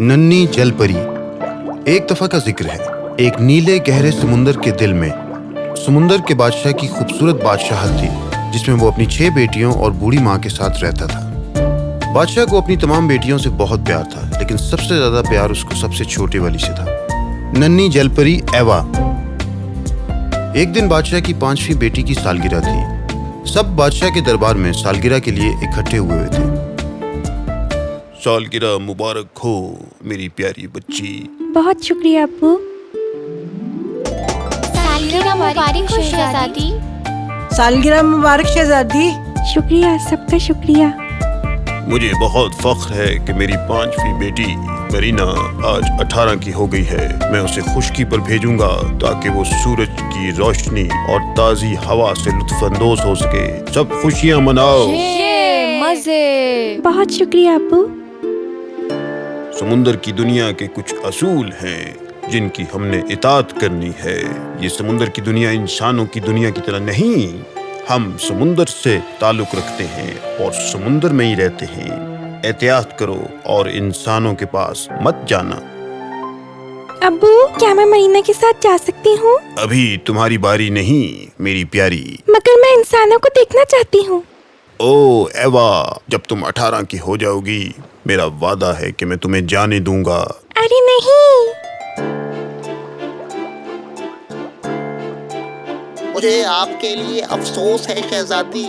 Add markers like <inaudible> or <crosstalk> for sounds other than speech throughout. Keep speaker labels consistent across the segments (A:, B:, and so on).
A: ننی جل پری ایک دفعہ کا ذکر ہے۔ ایک نیلے گہرے سمندر کے دل میں۔ سمندر کے بادشاہ کی خوبصورت بادشاہت تھی، جس میں وہ اپنی چھ بیٹیوں اور بوڑھی ماں کے ساتھ رہتا تھا۔ بادشاہ کو اپنی تمام بیٹیوں سے بہت پیار تھا، لیکن سب سے زیادہ پیار اس کو سب سے چھوٹے والی سے تھا۔ ننی جل پری ایوا۔ ایک دن بادشاہ کی پانچویں بیٹی کی سالگرہ تھی۔ سب بادشاہ کے دربار میں سالگرہ کے لیے اکٹھے ہوئے ہوئے تھے۔ سالگرہ مبارک ہو میری پیاری بچی۔
B: بہت شکریہ ابو۔
C: سالگرہ مبارک شہزادی۔
D: سالگرہ مبارک شہزادی۔
B: شکریہ سب کا شکریہ۔
A: مجھے بہت فخر ہے کہ میری پانچویں بیٹی مرینا آج اٹھارہ کی ہو گئی ہے۔ میں اسے خشکی پر بھیجوں گا تاکہ وہ سورج کی روشنی اور تازی ہوا سے لطف اندوز ہو سکے۔ سب خوشیاں مناؤ۔
C: مزے۔
B: بہت شکریہ ابو۔
A: سمندر کی دنیا کے کچھ اصول ہیں جن کی ہم نے اطاعت کرنی ہے۔ یہ سمندر کی دنیا انسانوں کی دنیا کی طرح نہیں ہم سمندر سے تعلق رکھتے ہیں اور سمندر میں ہی رہتے ہیں۔ احتیاط کرو اور انسانوں کے پاس مت جانا۔
B: ابو کیا میں مرینا کے ساتھ جا سکتی ہوں؟
A: ابھی تمہاری باری نہیں میری پیاری۔
B: مگر میں انسانوں کو دیکھنا چاہتی ہوں۔
A: او ایوا جب تم اٹھارہ کی ہو جاؤ گی میرا وعدہ ہے کہ میں تمہیں جانے دوں گا۔
B: ارے نہیں۔
E: مجھے آپ کے لیے افسوس ہے شہزادی۔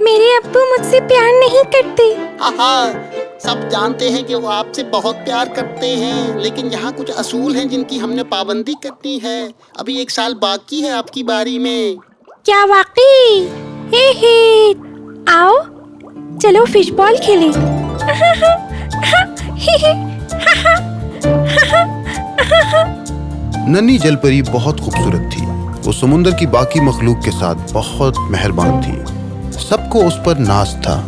B: میرے ابو مجھ سے پیار نہیں کرتے۔
E: ہاں سب جانتے ہیں کہ وہ آپ سے بہت پیار کرتے ہیں لیکن یہاں کچھ اصول ہیں جن کی ہم نے پابندی کرنی ہے۔ ابھی ایک سال باقی ہے آپ کی باری میں۔
B: کیا واقعی؟ آؤ چلو فش بال کھیلیں۔
A: ننی جل پری بہت خوبصورت تھی۔ وہ سمندر کی باقی مخلوق کے ساتھ بہت مہربان تھی۔ سب کو اس پر ناز تھا۔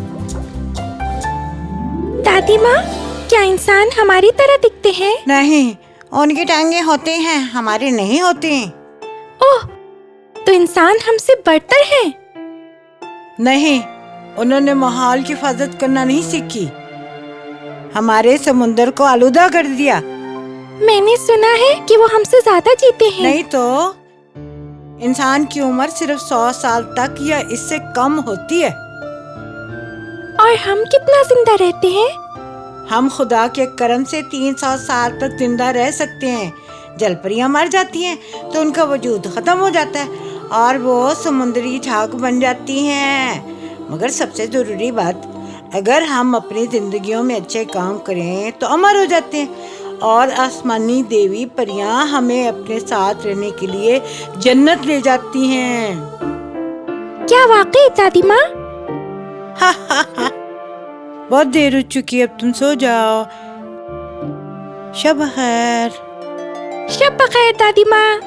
B: دادی ماں کیا انسان ہماری طرح دکھتے ہیں؟
D: نہیں ان کی ٹانگیں ہوتے ہیں ہمارے نہیں ہوتے
B: اوہ تو انسان ہم سے برتر ہیں؟
D: نہیں انہوں نے ماحول کی حفاظت کرنا نہیں سیکھی۔ ہمارے سمندر کو آلودہ کر دیا۔
B: میں نے سنا ہے کہ وہ ہم سے زیادہ جیتے ہیں۔
D: نہیں تو انسان کی عمر صرف سو سال تک یا اس سے کم ہوتی ہے۔
B: اور ہم کتنا زندہ رہتے ہیں؟
D: ہم خدا کے کرم سے تین سو سال تک زندہ رہ سکتے ہیں۔ جل پریاں مر جاتی ہیں تو ان کا وجود ختم ہو جاتا ہے اور وہ سمندری جھاگ بن جاتی ہیں۔ مگر سب سے ضروری بات اگر ہم اپنی زندگیوں میں اچھے کام کریں تو امر ہو جاتے ہیں۔ اور آسمانی دیوی پریاں ہمیں اپنے ساتھ رہنے کے لیے جنت لے جاتی ہیں۔
B: کیا واقعی دادی ماں؟
D: بہت دیر ہو چکی اب تم سو جاؤ۔ شب خیر
B: شب بخیر دادی ماں۔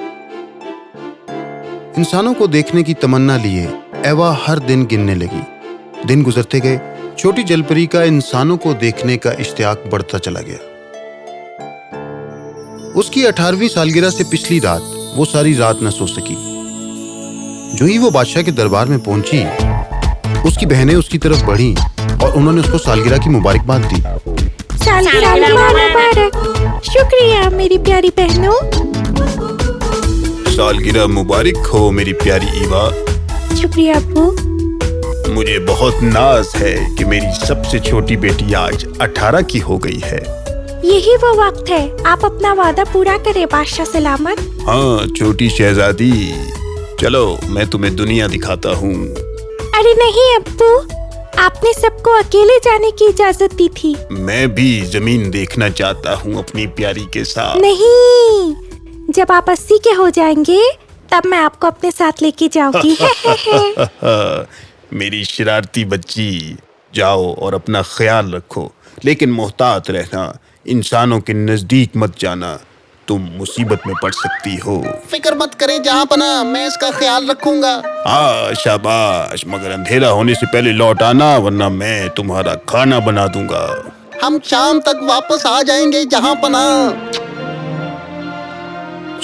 A: انسانوں کو دیکھنے کی تمنا لیے ایوا ہر دن گننے لگی۔ دن گزرتے گئے چھوٹی جل پری کا انسانوں کو دیکھنے کا اشتیاق بڑھتا چلا گیا۔ اس کی اٹھارہویں سالگرہ سے پچھلی رات وہ ساری رات نہ سو سکی۔ جو ہی وہ بادشاہ کے دربار میں پہنچی اس کی بہنیں اس کی طرف بڑھی اور انہوں نے اس کو سالگرہ کی مبارکباد دی۔
B: سالگرہ مبارک۔ شکریہ میری پیاری بہنوں۔
A: سالگرہ مبارک ہو میری پیاری ایوا۔
B: شکریہ ابو۔
A: مجھے بہت ناز ہے کہ میری سب سے چھوٹی بیٹی آج اٹھارہ کی ہو گئی ہے۔
B: یہی وہ وقت ہے۔ آپ اپنا وعدہ پورا کرے بادشاہ سلامت۔
A: ہاں چھوٹی شہزادی۔ چلو میں تمہیں دنیا دکھاتا ہوں۔
B: ارے نہیں ابو آپ نے سب کو اکیلے جانے کی اجازت دی تھی۔
A: میں بھی زمین دیکھنا چاہتا ہوں اپنی پیاری کے ساتھ۔
B: نہیں جب آپ اسی کے ہو جائیں گے تب میں آپ کو اپنے ساتھ لے کے جاؤں گی۔ <laughs>
A: میری شرارتی بچی جاؤ اور اپنا خیال رکھو۔ لیکن محتاط رہنا انسانوں کے نزدیک مت جانا۔ تم مصیبت میں پڑ سکتی ہو۔
E: فکر مت کریں جہاں پنا میں اس کا خیال رکھوں گا۔
A: ہاں شاباش مگر اندھیرا ہونے سے پہلے لوٹ آنا ورنہ میں تمہارا کھانا بنا دوں گا۔
E: ہم شام تک واپس آ جائیں گے جہاں پنا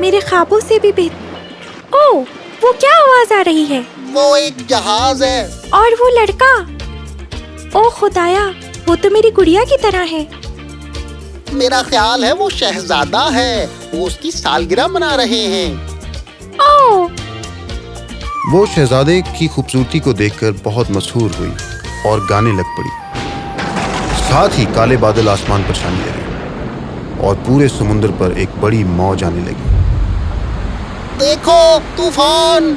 A: میرے خوابوں سے بھی بہتر
B: او وہ کیا آواز
E: آ
B: رہی
A: ہے؟ وہ ایک جہاز ہے۔ اور وہ لڑکا؟ او خدایا وہ تو میری
B: گڑیا کی طرح ہے۔ میرا خیال ہے وہ شہزادہ ہے۔ وہ اس کی سالگرہ منا رہے ہیں۔ او
E: وہ شہزادے کی خوبصورتی
B: کو دیکھ کر بہت مشہور ہوئی اور گانے لگ پڑی۔ ساتھ ہی
E: کالے بادل آسمان پر چھانے لگے اور پورے سمندر پر ایک بڑی
B: موج
A: آنے لگی۔ دیکھو طوفان۔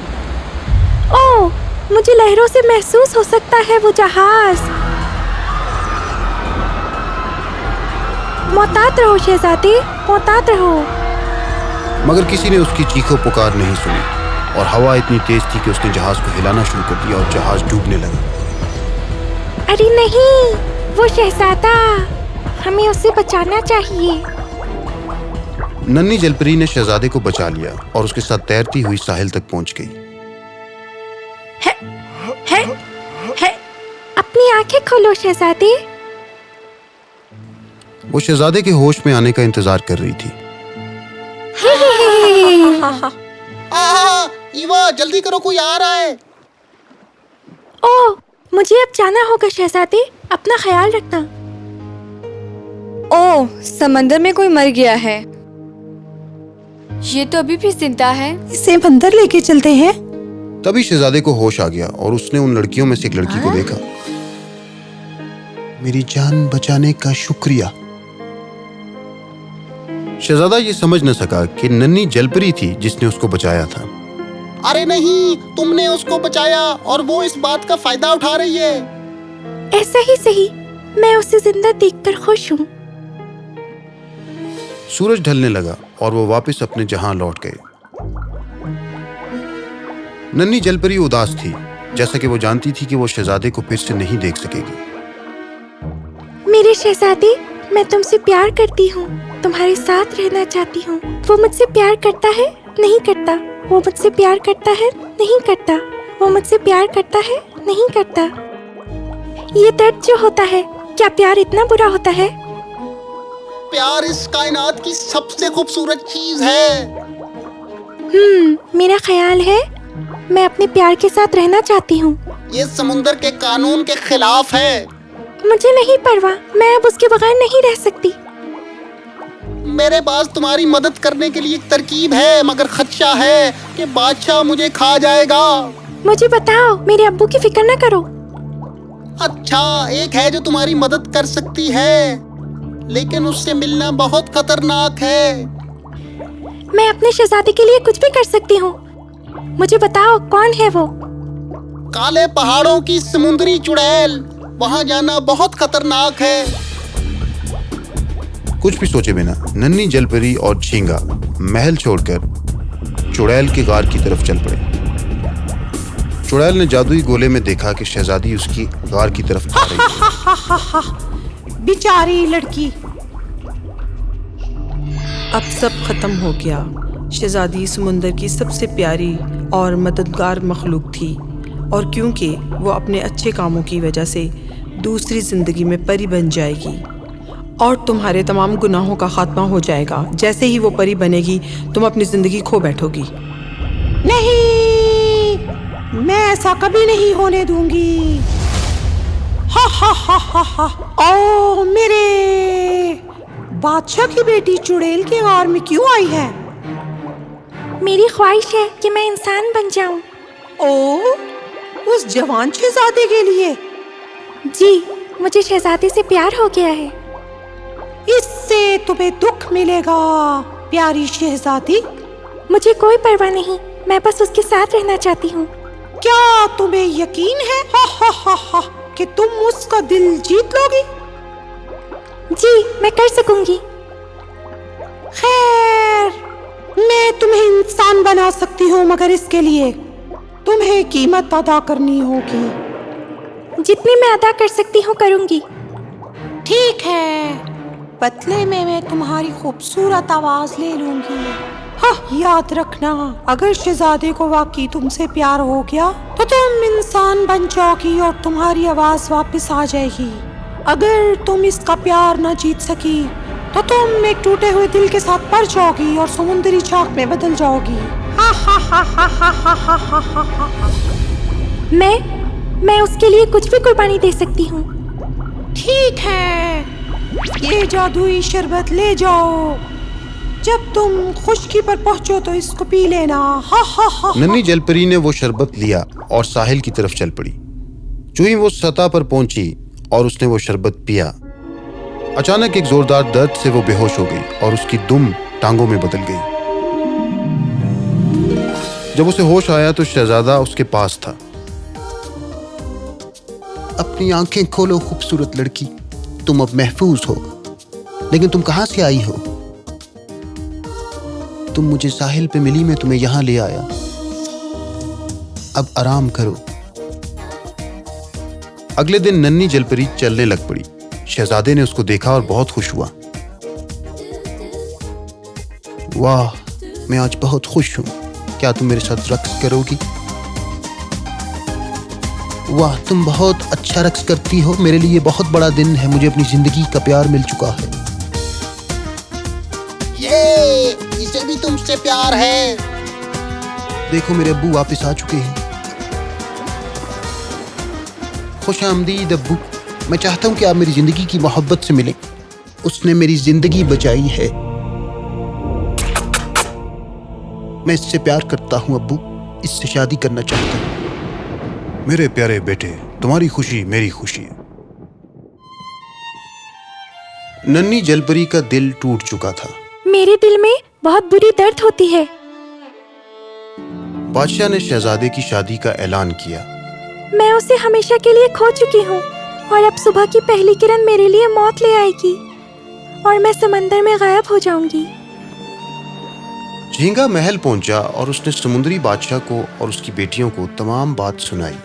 A: او مجھے لہروں سے محسوس ہو سکتا ہے وہ جہاز۔ محتاط رہو شہزادی محتاط رہو۔ مگر کسی نے اس کی چیخو پکار نہیں سنی اور ہوا
E: اتنی تیز
B: تھی کہ اس نے جہاز کو ہلانا شروع کر دیا اور جہاز ڈوبنے لگا۔ ارے
A: نہیں وہ شہزادہ ہمیں اسے بچانا چاہیے۔ ننی جلپری نے شہزادے کو بچا لیا اور اس کے ساتھ تیرتی ہوئی ساحل تک پہنچ گئی۔ اپنی
B: آنکھیں کھولو شہزادے۔ وہ شہزادے کے ہوش میں
A: آنے کا انتظار کر رہی تھی۔ ایوا جلدی کرو کوئی آ رہا ہے۔ او مجھے اب
B: جانا ہوگا شہزادے اپنا خیال رکھنا۔
A: او سمندر میں کوئی مر گیا ہے۔ یہ تو ابھی بھی
E: زندہ ہے۔ اسے بندر لے کے چلتے ہیں۔
B: تبھی شہزادے کو ہوش آ گیا اور اس نے
C: ان لڑکیوں میں سے ایک لڑکی کو دیکھا۔ میری جان بچانے کا شکریہ۔
F: شہزادہ یہ سمجھ نہ سکا
A: کہ ننی جلپری تھی جس نے اس کو بچایا تھا۔ ارے نہیں تم نے اس کو بچایا اور وہ اس بات کا فائدہ اٹھا رہی ہے۔ ایسا ہی صحیح میں اسے زندہ دیکھ کر
E: خوش ہوں۔ سورج ڈھلنے لگا اور وہ واپس اپنے جہاں لوٹ گئے۔ ننی جلپری
B: اداس تھی، جیسا کہ وہ جانتی تھی کہ وہ
A: شہزادے کو پھر سے نہیں دیکھ سکے گی۔ میرے شہزادے، میں تم سے پیار کرتی ہوں، تمہارے ساتھ رہنا چاہتی ہوں۔ وہ مجھ سے پیار کرتا ہے، نہیں
B: کرتا۔ وہ مجھ سے پیار کرتا ہے، نہیں کرتا۔ وہ مجھ سے پیار کرتا ہے، نہیں کرتا۔ یہ درد جو ہوتا ہے، کیا پیار اتنا برا ہوتا ہے؟ پیار اس کائنات کی سب سے خوبصورت چیز ہے۔ ہم میرا خیال ہے میں اپنے پیار
E: کے ساتھ رہنا چاہتی ہوں۔ یہ سمندر کے
B: قانون کے خلاف ہے۔ مجھے نہیں پرواہ میں اب اس کے بغیر
E: نہیں رہ سکتی۔ میرے پاس تمہاری مدد
B: کرنے کے لیے ایک ترکیب ہے مگر خدشہ ہے کہ
E: بادشاہ مجھے کھا جائے گا۔ مجھے بتاؤ میرے ابو کی فکر نہ کرو۔ اچھا ایک ہے جو تمہاری
B: مدد کر سکتی ہے۔ لیکن اس سے ملنا
E: بہت خطرناک ہے۔ میں اپنے شہزادے کے لیے کچھ بھی کر سکتی ہوں۔ مجھے بتاؤ
B: کون ہے وہ؟ کالے پہاڑوں کی سمندری چڑیل۔ وہاں جانا بہت خطرناک ہے۔ کچھ بھی
E: سوچے بنا ننی جلپری اور جھینگا محل چھوڑ کر چڑیل
A: کے غار کی طرف چل پڑے۔ چڑیل نے جادوئی گولے میں دیکھا کہ شہزادی اس کی غار کی طرف آ رہی ہے۔ <laughs> بیچاری لڑکی۔ اب سب ختم ہو گیا۔ شہزادی سمندر کی
F: سب سے پیاری اور مددگار مخلوق تھی۔ اور کیونکہ وہ اپنے اچھے کاموں کی وجہ سے دوسری زندگی میں پری بن جائے گی۔ اور تمہارے تمام گناہوں کا خاتمہ ہو جائے گا۔ جیسے ہی وہ پری بنے گی تم اپنی زندگی کھو بیٹھو گی۔ نہیں! میں ایسا کبھی نہیں ہونے دوں گی۔ ہا ہا ہا ہا ہا۔ او میرے۔ بادشاہ کی بیٹی چڑیل کے غار میں کیوں آئی ہے؟ میری خواہش ہے کہ میں انسان بن
B: جاؤں۔ او اس جوان شہزادے کے لیے۔ جی
F: مجھے شہزادے سے پیار ہو گیا
B: ہے۔ اس سے تمہیں دکھ ملے گا پیاری
F: شہزادی۔ مجھے کوئی پرواہ نہیں میں
B: بس اس کے ساتھ رہنا چاہتی ہوں۔ کیا تمہیں یقین ہے؟
F: ہا ہا ہا ہا۔ کہ تم اس کا دل جیت لوگی جی میں کر
B: سکوں گی۔ خیر میں
F: تمہیں انسان بنا سکتی ہوں مگر اس کے لیے تمہیں قیمت ادا کرنی ہوگی۔ جتنی
B: میں ادا کر سکتی ہوں کروں گی۔
F: ٹھیک ہے۔ بدلے میں میں تمہاری خوبصورت آواز لے لوں گی۔ یاد رکھنا اگر شہزادے کو واقعی تم سے پیار ہو گیا تو تم انسان بن جاؤ گی اور تمہاری آواز واپس آ جائے گی اگر تم اس کا پیار نہ جیت سکی تو تم ایک ٹوٹے ہوئے دل کے ساتھ پر جاؤ گی اور سمندری چاک میں بدل جاؤ گی
B: میں میں اس کے لیے کچھ بھی قربانی دے سکتی ہوں
F: ٹھیک ہے یہ جادوئی شربت لے جاؤ جب تم خشکی پر پہنچو تو اس کو پی لینا۔ ہا ہا ہا
A: ننی جل پری نے وہ شربت لیا اور ساحل کی طرف چل پڑی۔ جو ہی وہ سطح پر پہنچی اور اس نے وہ شربت پیا۔ اچانک ایک زوردار درد سے وہ بے ہوش ہو گئی اور اس کی دم ٹانگوں میں بدل گئی۔ جب اسے ہوش آیا تو شہزادہ اس کے پاس تھا۔
E: اپنی آنکھیں کھولو، خوبصورت لڑکی، تم اب محفوظ ہو، لیکن تم کہاں سے آئی ہو؟ تم مجھے ساحل پہ ملی میں تمہیں یہاں لے آیا۔ اب آرام کرو۔
A: اگلے دن ننی جل پری چلنے لگ پڑی۔ شہزادے نے اس کو دیکھا اور بہت خوش ہوا۔
E: واہ، میں آج بہت خوش ہوں۔ کیا تم میرے ساتھ رقص کرو گی واہ، تم بہت اچھا رقص کرتی ہو۔ میرے لیے بہت بڑا دن ہے۔ مجھے اپنی زندگی کا پیار مل چکا ہے۔ پیار ہے۔ دیکھو میرے ابو واپس آ چکے ہیں۔ خوش آمدید ابو میں چاہتا ہوں کہ آپ میری زندگی کی محبت سے ملیں۔ اس نے میری زندگی بچائی ہے۔ میں اس سے پیار کرتا ہوں ابو اس سے شادی کرنا چاہتا ہوں۔
A: میرے پیارے بیٹے تمہاری خوشی میری خوشی ہے۔ ننی جل پری کا دل ٹوٹ چکا تھا۔
B: میرے دل میں بہت بری درد ہوتی ہے۔
A: بادشاہ نے شہزادے کی شادی کا اعلان کیا۔
B: میں اسے ہمیشہ کے لیے کھو چکی ہوں اور اب صبح کی پہلی کرن میرے لیے موت لے آئے گی اور میں سمندر میں غائب ہو جاؤں گی۔
A: جھینگا محل پہنچا اور اس نے سمندری بادشاہ کو اور اس کی بیٹیوں کو تمام بات سنائی۔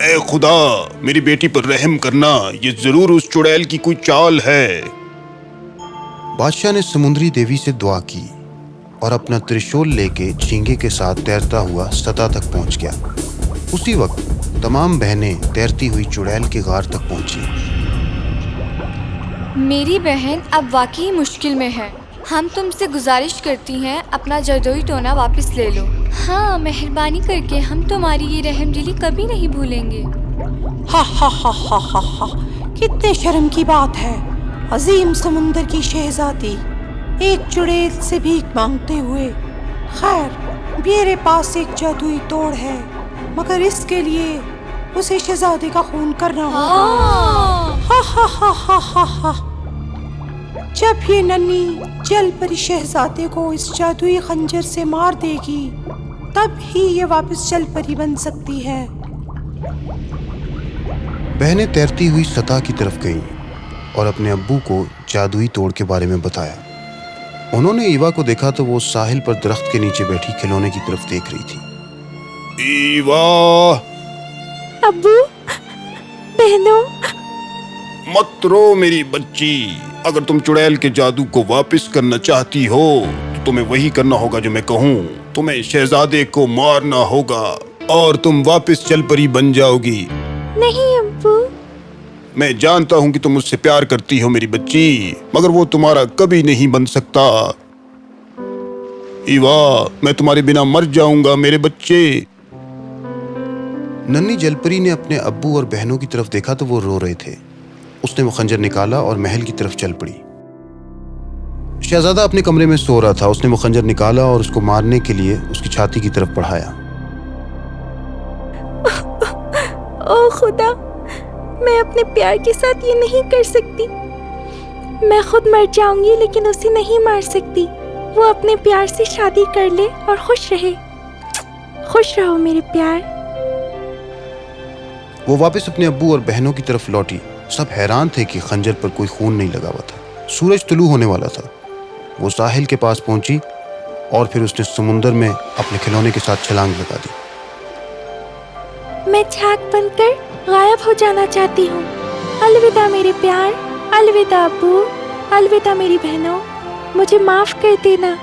G: اے خدا میری بیٹی پر رحم کرنا یہ ضرور اس چڑیل کی کوئی چال ہے۔
A: بادشاہ نے سمندری دیوی سے دعا کی اور اپنا ترشول لے کے جھینگے کے ساتھ تیرتا ہوا سطح تک پہنچ گیا اسی وقت تمام بہنیں تیرتی ہوئی چڑیل کے غار تک پہنچی
C: میری بہن اب واقعی مشکل میں ہے ہم تم سے گزارش کرتی ہیں اپنا جردوئی ٹونا واپس لے لو ہاں مہربانی کر کے ہم تمہاری یہ رحم دلی کبھی نہیں بھولیں گے
F: ہا ہا ہا ہا ہا ہا کتنے شرم کی بات ہے عظیم سمندر کی شہزادی ایک چڑیل سے بھیک مانگتے ہوئے خیر میرے پاس ایک جادوئی توڑ ہے مگر اس کے لیے اسے شہزادے کا خون کرنا ہوگا۔ ہا ہا ہا ہا ہا ہا۔ جب یہ ننی جل پری شہزادے کو اس جادوئی خنجر سے مار دے گی تب ہی یہ واپس جل پری بن سکتی ہے۔
A: بہنیں تیرتی ہوئی سطح کی طرف گئیں۔ اور اپنے ابو کو جادوئی توڑ کے بارے میں بتایا۔ انہوں نے ایوا کو دیکھا تو وہ ساحل پر درخت کے نیچے بیٹھی کھلونے کی طرف دیکھ رہی تھی۔
G: ایوا!
B: ابو بہنوں!
G: مت رو میری بچی۔ اگر تم چڑیل کے جادو کو واپس کرنا چاہتی ہو تو تمہیں وہی کرنا ہوگا جو میں کہوں۔ تمہیں شہزادے کو مارنا ہوگا اور تم واپس چل پری بن جاؤ گی
B: نہیں ابو۔
G: میں جانتا ہوں کہ تم مجھ سے پیار کرتی ہو میری بچی، مگر وہ تمہارا کبھی نہیں بن سکتا۔ ایوا، میں تمہارے بنا مر جاؤں گا میرے بچے۔
A: ننی جلپری نے اپنے ابو اور بہنوں کی طرف دیکھا تو وہ رو رہے تھے۔ اس نے وہ خنجر نکالا اور محل کی طرف چل پڑی۔ شہزادہ اپنے کمرے میں سو رہا تھا۔ اس نے وہ خنجر نکالا اور اس کو مارنے کے لیے اس کی چھاتی کی طرف بڑھایا۔
B: او خدا۔ میں اپنے پیار کے ساتھ یہ نہیں کر سکتی۔ میں خود مر جاؤں گی لیکن اسے نہیں مار سکتی۔ وہ اپنے پیار سے شادی کر لے اور خوش رہے۔ خوش رہو میرے پیار۔
A: وہ واپس اپنے ابو اور بہنوں کی طرف لوٹی۔ سب حیران تھے کہ خنجر پر کوئی خون نہیں لگا ہوا تھا۔ سورج طلوع ہونے والا تھا۔ وہ ساحل کے پاس پہنچی اور پھر اس نے سمندر میں اپنے کھلونے کے ساتھ چھلانگ لگا دی۔
B: میں چھاک بن کر غائب ہو جانا چاہتی ہوں۔ الوداع میرے پیار الوداع ابو الوداع میری بہنوں مجھے معاف کر دینا۔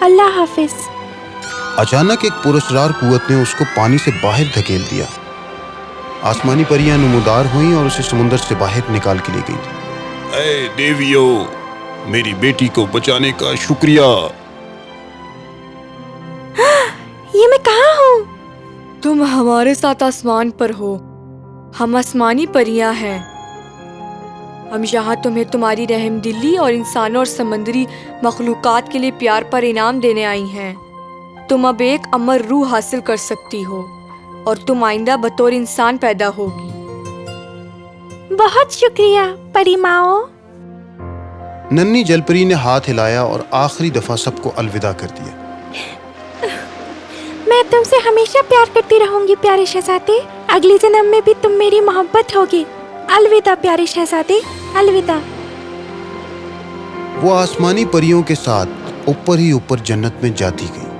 B: اللہ حافظ۔
A: اچانک ایک پرسرار قوت نے اس کو پانی سے باہر دھکیل دیا۔ آسمانی پریاں نمودار ہوئیں اور اسے سمندر سے باہر نکال کے لے
G: گئی اے دیویو میری بیٹی کو بچانے کا
B: شکریہ۔ ہاں، یہ میں
C: کہاں ہوں؟ تم ہمارے ساتھ آسمان پر ہو۔ ہم آسمانی پریاں ہیں۔ ہم یہاں تمہیں تمہاری رحم دلی اور انسانوں اور سمندری مخلوقات کے لیے پیار پر انعام دینے آئی ہیں۔ تم اب ایک امر روح حاصل کر سکتی ہو اور تم آئندہ بطور انسان
B: پیدا ہوگی۔ بہت
A: شکریہ پری ماؤ ننی جلپری نے ہاتھ ہلایا اور آخری دفعہ سب
B: کو الوداع کر دیا۔ میں تم سے ہمیشہ پیار کرتی رہوں گی پیارے شہزادے۔ اگلی جنم میں بھی تم میری
A: محبت ہوگی۔ الوداع پیاری شہزادی الوداع۔ وہ آسمانی پریوں کے ساتھ اوپر ہی اوپر جنت میں جاتی گئی۔